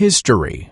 History.